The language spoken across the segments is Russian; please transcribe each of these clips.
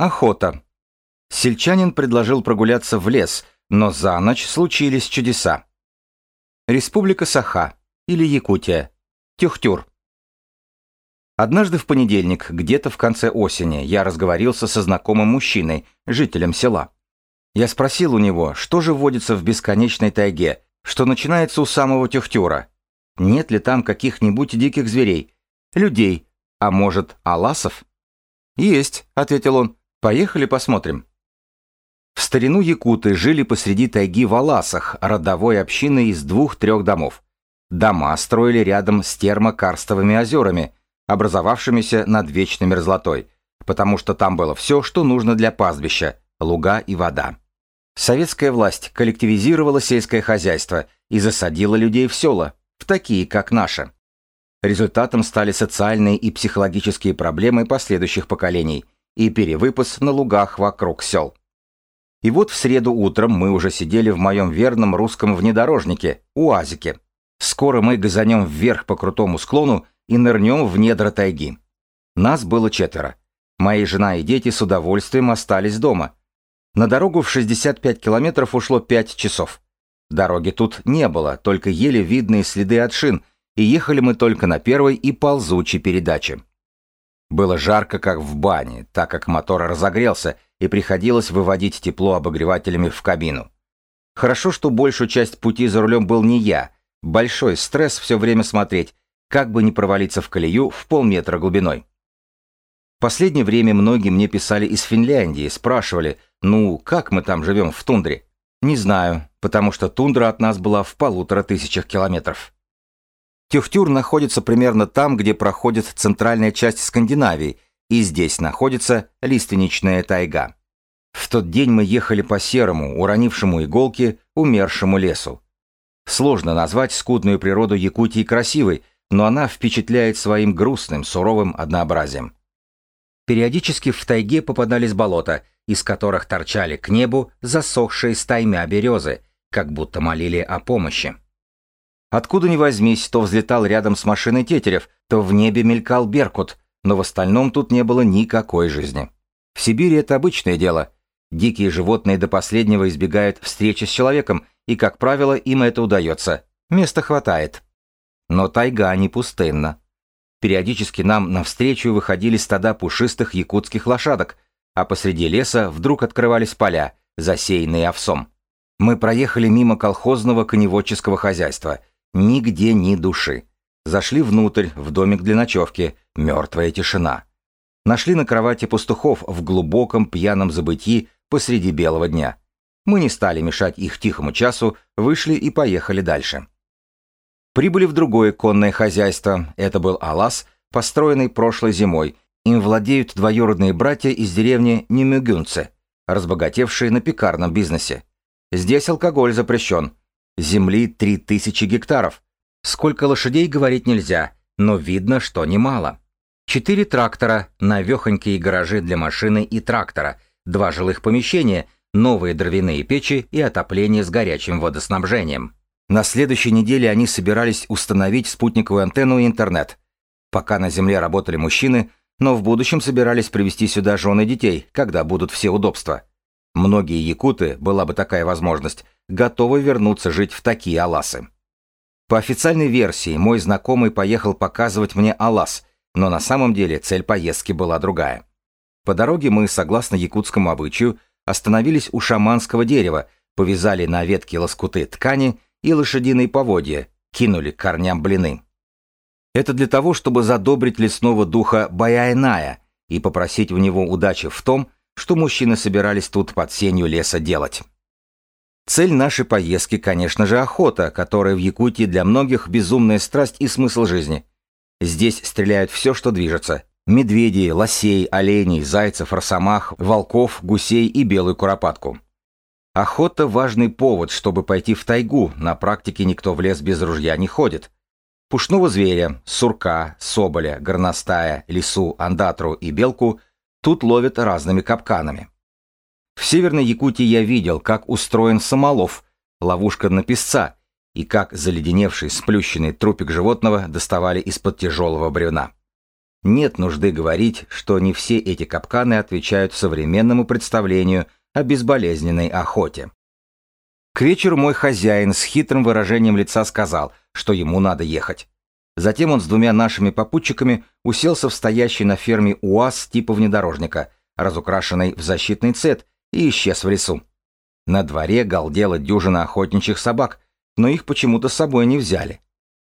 Охота. Сельчанин предложил прогуляться в лес, но за ночь случились чудеса. Республика Саха или Якутия. Тюхтюр. Однажды в понедельник, где-то в конце осени, я разговорился со знакомым мужчиной, жителем села. Я спросил у него, что же водится в бесконечной тайге, что начинается у самого Тюхтюра. Нет ли там каких-нибудь диких зверей? Людей, а может, аласов? «Есть», — ответил он. «Поехали посмотрим». В старину якуты жили посреди тайги в Аласах, родовой общиной из двух-трех домов. Дома строили рядом с термокарстовыми озерами, образовавшимися над вечной мерзлотой, потому что там было все, что нужно для пастбища – луга и вода. Советская власть коллективизировала сельское хозяйство и засадила людей в села, в такие, как наше. Результатом стали социальные и психологические проблемы последующих поколений и перевыпас на лугах вокруг сел. И вот в среду утром мы уже сидели в моем верном русском внедорожнике, УАЗике. Скоро мы газанем вверх по крутому склону и нырнем в недра тайги. Нас было четверо. Моя жена и дети с удовольствием остались дома. На дорогу в 65 километров ушло 5 часов. Дороги тут не было, только еле видные следы от шин, и ехали мы только на первой и ползучей передаче. Было жарко, как в бане, так как мотор разогрелся, и приходилось выводить тепло обогревателями в кабину. Хорошо, что большую часть пути за рулем был не я. Большой стресс все время смотреть, как бы не провалиться в колею в полметра глубиной. В последнее время многие мне писали из Финляндии, спрашивали, ну, как мы там живем в тундре? Не знаю, потому что тундра от нас была в полутора тысячах километров. Тюхтюр находится примерно там, где проходит центральная часть Скандинавии, и здесь находится лиственничная тайга. В тот день мы ехали по серому, уронившему иголки, умершему лесу. Сложно назвать скудную природу Якутии красивой, но она впечатляет своим грустным, суровым однообразием. Периодически в тайге попадались болота, из которых торчали к небу засохшие стаймя березы, как будто молили о помощи. Откуда ни возьмись, то взлетал рядом с машиной Тетерев, то в небе мелькал Беркут, но в остальном тут не было никакой жизни. В Сибири это обычное дело. Дикие животные до последнего избегают встречи с человеком, и, как правило, им это удается. Места хватает. Но тайга не пустынна. Периодически нам навстречу выходили стада пушистых якутских лошадок, а посреди леса вдруг открывались поля, засеянные овсом. Мы проехали мимо колхозного коневодческого хозяйства – Нигде ни души. Зашли внутрь, в домик для ночевки, мертвая тишина. Нашли на кровати пастухов в глубоком пьяном забытии посреди белого дня. Мы не стали мешать их тихому часу, вышли и поехали дальше. Прибыли в другое конное хозяйство. Это был Алас, построенный прошлой зимой. Им владеют двоюродные братья из деревни Немюгюнце, разбогатевшие на пекарном бизнесе. Здесь алкоголь запрещен, Земли 3000 гектаров. Сколько лошадей говорить нельзя, но видно, что немало. Четыре трактора, навехонькие гаражи для машины и трактора, два жилых помещения, новые дровяные печи и отопление с горячим водоснабжением. На следующей неделе они собирались установить спутниковую антенну и интернет. Пока на Земле работали мужчины, но в будущем собирались привести сюда жены детей, когда будут все удобства. Многие якуты, была бы такая возможность, готовы вернуться жить в такие аласы. По официальной версии, мой знакомый поехал показывать мне алас, но на самом деле цель поездки была другая. По дороге мы, согласно якутскому обычаю, остановились у шаманского дерева, повязали на ветке лоскуты ткани и лошадиные поводья, кинули корням блины. Это для того, чтобы задобрить лесного духа Баяйная и попросить у него удачи в том, что мужчины собирались тут под сенью леса делать. Цель нашей поездки, конечно же, охота, которая в Якутии для многих безумная страсть и смысл жизни. Здесь стреляют все, что движется. Медведей, лосей, оленей, зайцев, росомах, волков, гусей и белую куропатку. Охота – важный повод, чтобы пойти в тайгу, на практике никто в лес без ружья не ходит. Пушного зверя, сурка, соболя, горностая, лису, андатру и белку тут ловят разными капканами. В Северной Якутии я видел, как устроен самолов, ловушка на песца, и как заледеневший, сплющенный трупик животного доставали из-под тяжелого бревна. нет нужды говорить, что не все эти капканы отвечают современному представлению о безболезненной охоте. К вечеру мой хозяин с хитрым выражением лица сказал, что ему надо ехать. Затем он с двумя нашими попутчиками уселся в стоящий на ферме УАЗ типа внедорожника, разукрашенный в защитный цвет, и исчез в лесу. На дворе галдела дюжина охотничьих собак, но их почему-то с собой не взяли.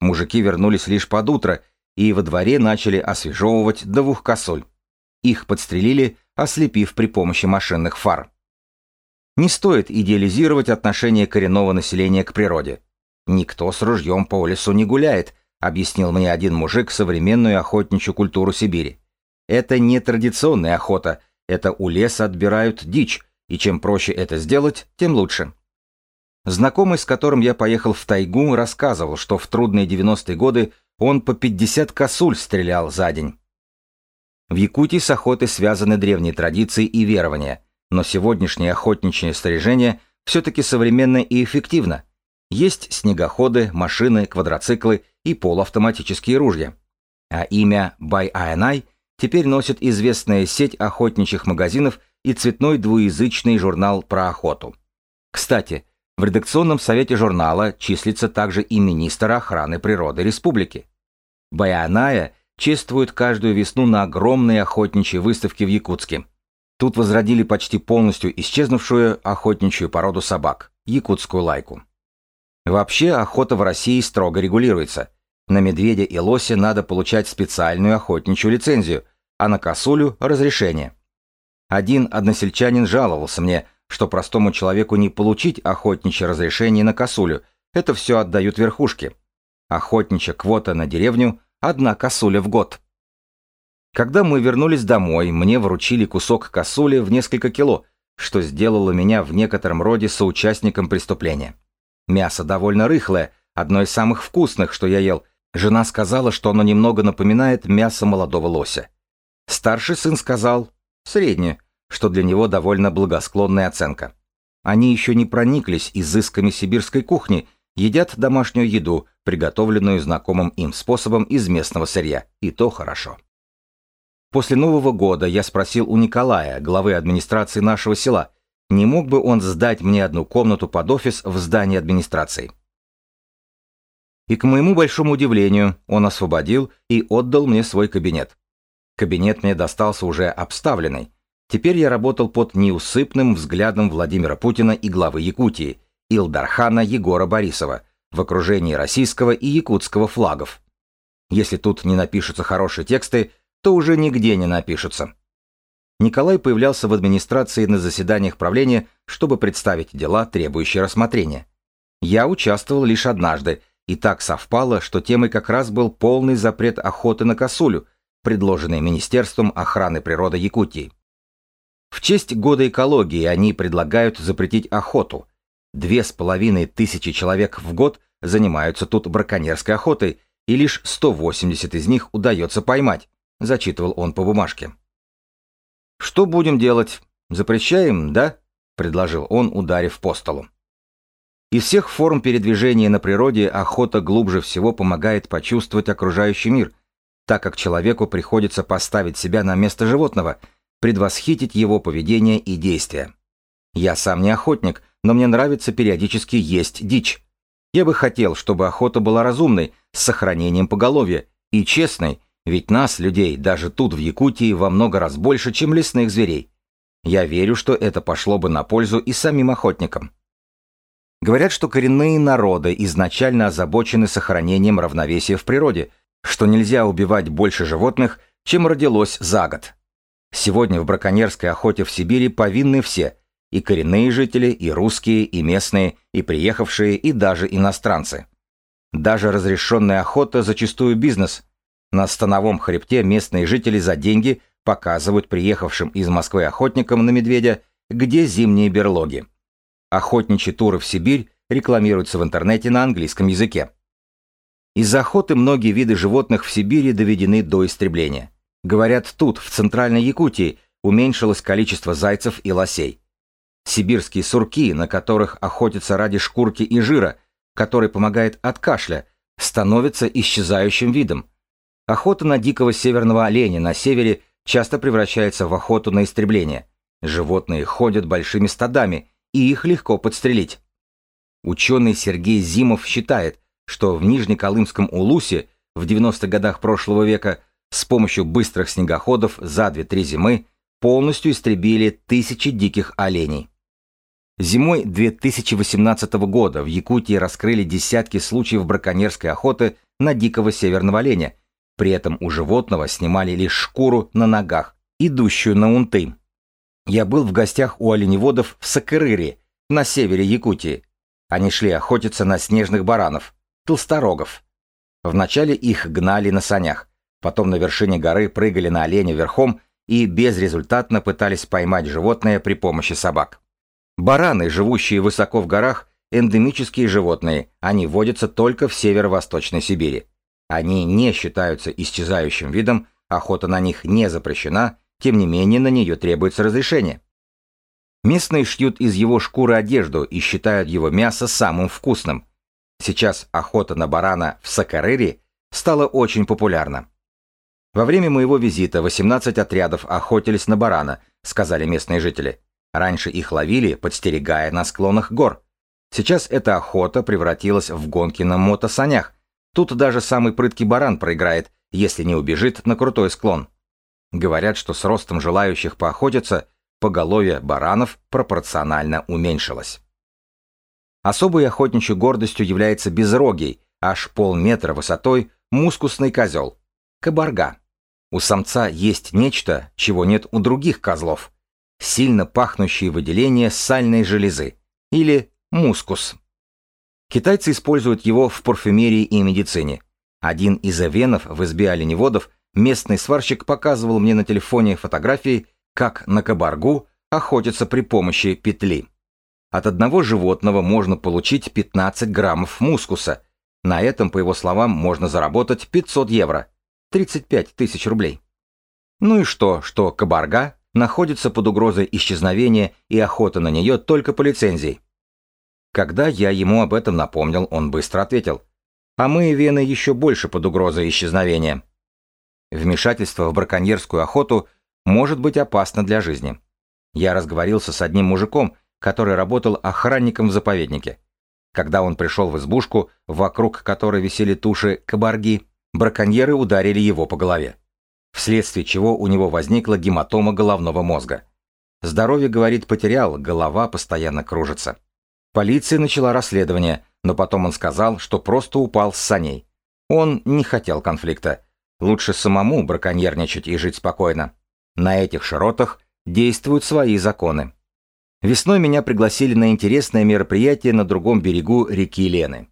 Мужики вернулись лишь под утро, и во дворе начали освежевывать двух косуль. Их подстрелили, ослепив при помощи машинных фар. Не стоит идеализировать отношение коренного населения к природе. Никто с ружьем по лесу не гуляет, объяснил мне один мужик современную охотничью культуру Сибири. Это не традиционная охота, это у леса отбирают дичь, и чем проще это сделать, тем лучше. Знакомый, с которым я поехал в тайгу, рассказывал, что в трудные 90-е годы он по 50 косуль стрелял за день. В Якутии с охотой связаны древние традиции и верования – но сегодняшнее охотничье снаряжение все-таки современно и эффективно. Есть снегоходы, машины, квадроциклы и полуавтоматические ружья. А имя By INI теперь носит известная сеть охотничьих магазинов и цветной двуязычный журнал про охоту. Кстати, в редакционном совете журнала числится также и министр охраны природы республики. Баяная чествует каждую весну на огромной охотничьей выставке в Якутске – Тут возродили почти полностью исчезнувшую охотничью породу собак – якутскую лайку. Вообще охота в России строго регулируется. На медведя и лося надо получать специальную охотничью лицензию, а на косулю – разрешение. Один односельчанин жаловался мне, что простому человеку не получить охотничье разрешение на косулю, это все отдают верхушке. Охотничья квота на деревню – одна косуля в год. Когда мы вернулись домой, мне вручили кусок косули в несколько кило, что сделало меня в некотором роде соучастником преступления. Мясо довольно рыхлое, одно из самых вкусных, что я ел. Жена сказала, что оно немного напоминает мясо молодого лося. Старший сын сказал «среднее», что для него довольно благосклонная оценка. Они еще не прониклись изысками сибирской кухни, едят домашнюю еду, приготовленную знакомым им способом из местного сырья, и то хорошо. После Нового года я спросил у Николая, главы администрации нашего села, не мог бы он сдать мне одну комнату под офис в здании администрации. И к моему большому удивлению, он освободил и отдал мне свой кабинет. Кабинет мне достался уже обставленный. Теперь я работал под неусыпным взглядом Владимира Путина и главы Якутии, Илдархана Егора Борисова, в окружении российского и якутского флагов. Если тут не напишутся хорошие тексты, то уже нигде не напишутся. Николай появлялся в администрации на заседаниях правления, чтобы представить дела, требующие рассмотрения. Я участвовал лишь однажды, и так совпало, что темой как раз был полный запрет охоты на косулю, предложенный Министерством охраны природы Якутии. В честь Года экологии они предлагают запретить охоту. Две с половиной тысячи человек в год занимаются тут браконьерской охотой, и лишь 180 из них удается поймать зачитывал он по бумажке. «Что будем делать? Запрещаем, да?» — предложил он, ударив по столу. Из всех форм передвижения на природе охота глубже всего помогает почувствовать окружающий мир, так как человеку приходится поставить себя на место животного, предвосхитить его поведение и действия. Я сам не охотник, но мне нравится периодически есть дичь. Я бы хотел, чтобы охота была разумной, с сохранением поголовья, и честной, ведь нас, людей, даже тут, в Якутии, во много раз больше, чем лесных зверей. Я верю, что это пошло бы на пользу и самим охотникам. Говорят, что коренные народы изначально озабочены сохранением равновесия в природе, что нельзя убивать больше животных, чем родилось за год. Сегодня в браконьерской охоте в Сибири повинны все – и коренные жители, и русские, и местные, и приехавшие, и даже иностранцы. Даже разрешенная охота зачастую бизнес – на Становом хребте местные жители за деньги показывают приехавшим из Москвы охотникам на медведя, где зимние берлоги. Охотничьи туры в Сибирь рекламируются в интернете на английском языке. Из-за охоты многие виды животных в Сибири доведены до истребления. Говорят, тут, в центральной Якутии, уменьшилось количество зайцев и лосей. Сибирские сурки, на которых охотятся ради шкурки и жира, который помогает от кашля, становятся исчезающим видом, Охота на дикого северного оленя на севере часто превращается в охоту на истребление. Животные ходят большими стадами, и их легко подстрелить. Ученый Сергей Зимов считает, что в Нижнеколымском Улусе в 90-х годах прошлого века с помощью быстрых снегоходов за 2-3 зимы полностью истребили тысячи диких оленей. Зимой 2018 года в Якутии раскрыли десятки случаев браконьерской охоты на дикого северного оленя, при этом у животного снимали лишь шкуру на ногах, идущую на унты. Я был в гостях у оленеводов в Сакырыре, на севере Якутии. Они шли охотиться на снежных баранов, толсторогов. Вначале их гнали на санях, потом на вершине горы прыгали на оленя верхом и безрезультатно пытались поймать животное при помощи собак. Бараны, живущие высоко в горах, эндемические животные, они водятся только в северо-восточной Сибири. Они не считаются исчезающим видом, охота на них не запрещена, тем не менее на нее требуется разрешение. Местные шьют из его шкуры одежду и считают его мясо самым вкусным. Сейчас охота на барана в Сакарере стала очень популярна. Во время моего визита 18 отрядов охотились на барана, сказали местные жители. Раньше их ловили, подстерегая на склонах гор. Сейчас эта охота превратилась в гонки на мотосанях. Тут даже самый прыткий баран проиграет, если не убежит на крутой склон. Говорят, что с ростом желающих поохотиться поголовье баранов пропорционально уменьшилось. Особой охотничьей гордостью является безрогий, аж полметра высотой, мускусный козел – кабарга. У самца есть нечто, чего нет у других козлов. Сильно пахнущие выделения сальной железы, или мускус. Китайцы используют его в парфюмерии и медицине. Один из авенов в избе оленеводов, местный сварщик показывал мне на телефоне фотографии как на кабаргу охотятся при помощи петли. От одного животного можно получить 15 граммов мускуса. На этом, по его словам, можно заработать 500 евро, 35 тысяч рублей. Ну и что, что кабарга находится под угрозой исчезновения и охота на нее только по лицензии? Когда я ему об этом напомнил, он быстро ответил. А мы, вены, еще больше под угрозой исчезновения. Вмешательство в браконьерскую охоту – может быть опасно для жизни. Я разговорился с одним мужиком, который работал охранником в заповеднике. Когда он пришел в избушку, вокруг которой висели туши кабарги, браконьеры ударили его по голове. Вследствие чего у него возникла гематома головного мозга. Здоровье, говорит, потерял, голова постоянно кружится. Полиция начала расследование, но потом он сказал, что просто упал с саней. Он не хотел конфликта. Лучше самому браконьерничать и жить спокойно. На этих широтах действуют свои законы. Весной меня пригласили на интересное мероприятие на другом берегу реки Лены.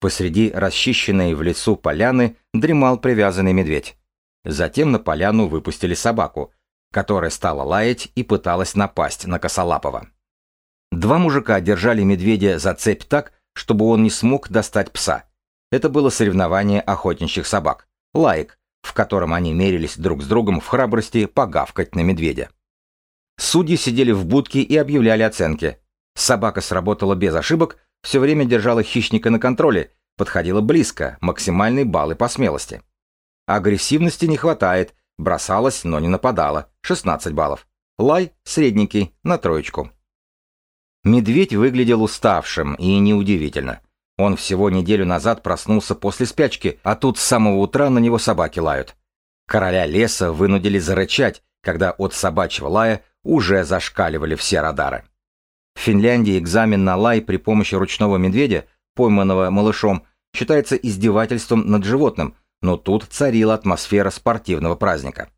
Посреди расчищенной в лесу поляны дремал привязанный медведь. Затем на поляну выпустили собаку, которая стала лаять и пыталась напасть на Косолапова. Два мужика держали медведя за цепь так, чтобы он не смог достать пса. Это было соревнование охотничьих собак. Лаек, в котором они мерились друг с другом в храбрости погавкать на медведя. Судьи сидели в будке и объявляли оценки. Собака сработала без ошибок, все время держала хищника на контроле, подходила близко, максимальные баллы по смелости. Агрессивности не хватает, бросалась, но не нападала, 16 баллов. Лай средненький, на троечку. Медведь выглядел уставшим, и неудивительно. Он всего неделю назад проснулся после спячки, а тут с самого утра на него собаки лают. Короля леса вынудили зарычать, когда от собачьего лая уже зашкаливали все радары. В Финляндии экзамен на лай при помощи ручного медведя, пойманного малышом, считается издевательством над животным, но тут царила атмосфера спортивного праздника.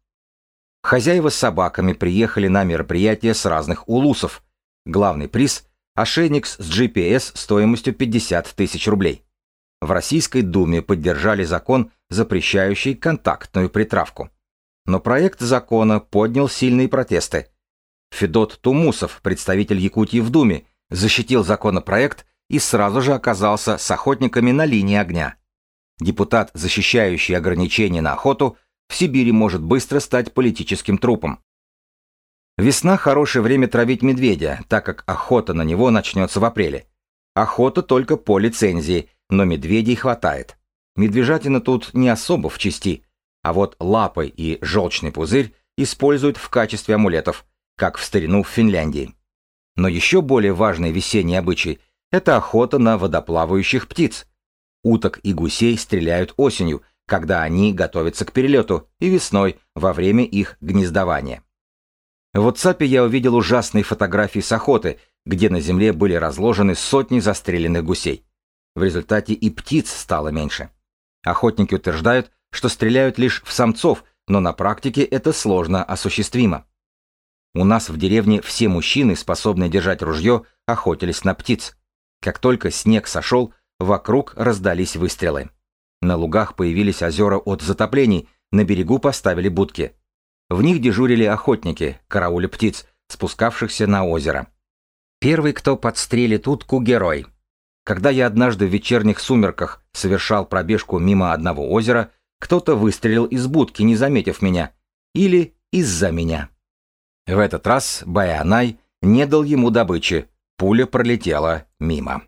Хозяева с собаками приехали на мероприятие с разных улусов. Главный приз Ошейник с GPS стоимостью 50 тысяч рублей. В Российской Думе поддержали закон, запрещающий контактную притравку. Но проект закона поднял сильные протесты. Федот Тумусов, представитель Якутии в Думе, защитил законопроект и сразу же оказался с охотниками на линии огня. Депутат, защищающий ограничения на охоту, в Сибири может быстро стать политическим трупом. Весна – хорошее время травить медведя, так как охота на него начнется в апреле. Охота только по лицензии, но медведей хватает. Медвежатина тут не особо в чести. а вот лапы и желчный пузырь используют в качестве амулетов, как в старину в Финляндии. Но еще более важный весенний обычай – это охота на водоплавающих птиц. Уток и гусей стреляют осенью, когда они готовятся к перелету, и весной, во время их гнездования. В WhatsApp я увидел ужасные фотографии с охоты, где на земле были разложены сотни застреленных гусей. В результате и птиц стало меньше. Охотники утверждают, что стреляют лишь в самцов, но на практике это сложно осуществимо. У нас в деревне все мужчины, способные держать ружье, охотились на птиц. Как только снег сошел, вокруг раздались выстрелы. На лугах появились озера от затоплений, на берегу поставили будки. В них дежурили охотники, караули птиц, спускавшихся на озеро. Первый, кто подстрелит утку, герой. Когда я однажды в вечерних сумерках совершал пробежку мимо одного озера, кто-то выстрелил из будки, не заметив меня. Или из-за меня. В этот раз Баянай не дал ему добычи, пуля пролетела мимо.